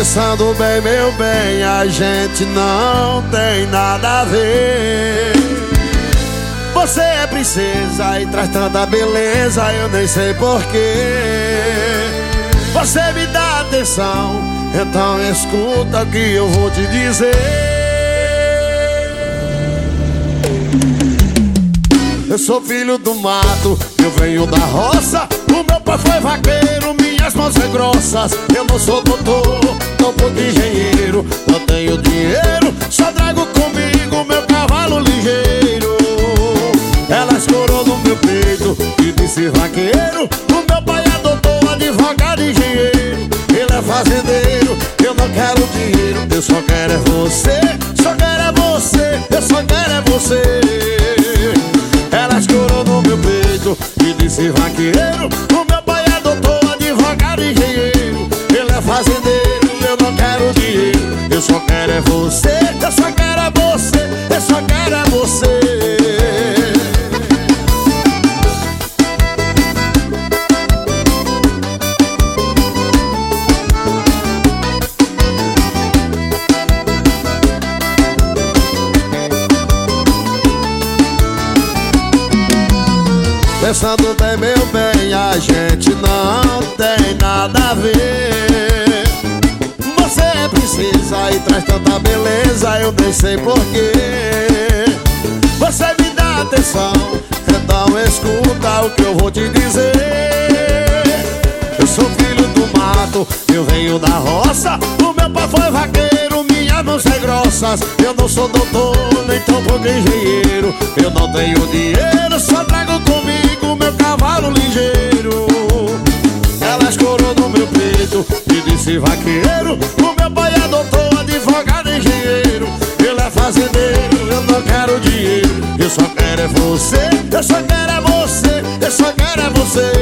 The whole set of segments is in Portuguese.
Pensando bem, meu bem, a gente não tem nada a ver. Você é princesa e traz tanta beleza, eu nem sei porquê. Você me dá atenção, então escuta o que eu vou te dizer. Eu sou filho do mato, eu venho da roça. O meu pai foi vaqueiro, minhas mãos são grossas. Eu não sou doutor, não pouco engenheiro. Não tenho dinheiro, só trago comigo meu cavalo ligeiro. Ela escorou no meu peito e disse vaqueiro. O meu pai é doutor, advogado, engenheiro. Ele é fazendeiro, eu não quero dinheiro. Eu só quero é você, só quero é você, eu só quero é você. Ela escorou no meu peito e disse vaqueiro O meu pai quero é você, eu só quero é você Eu só quero é você Pensando bem, meu bem, a gente não tem nada a ver. é e traz tanta beleza, eu nem sei porquê Você me dá atenção, então escuta o que eu vou te dizer. Eu sou filho do mato, eu venho da roça O meu pai foi vaqueiro, minhas mãos são grossas. Eu não sou doutor, nem tão pouco engenheiro Eu não tenho dinheiro, só trago comigo meu cavalo ligeiro. Ela escorou no meu peito e disse vaqueiro quero é você, eu só quero é você Eu só quero é você.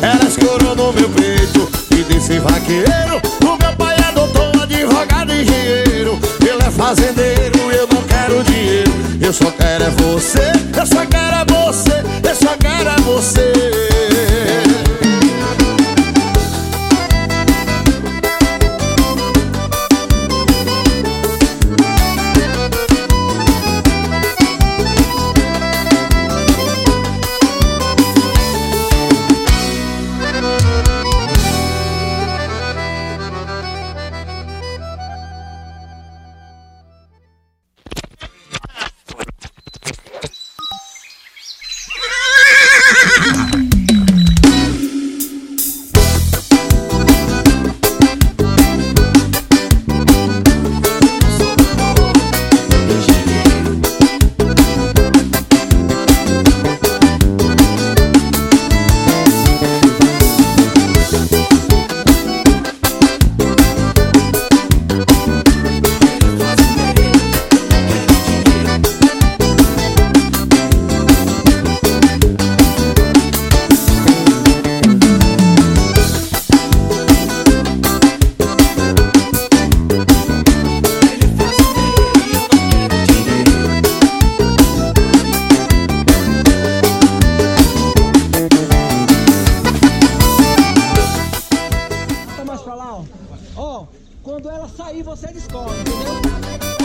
Ela escorou no meu peito e disse vaqueiro O meu pai é doutor, advogado, engenheiro Ele é fazendeiro, eu não quero dinheiro Eu só quero é você, quando ela sair, você descobre, entendeu?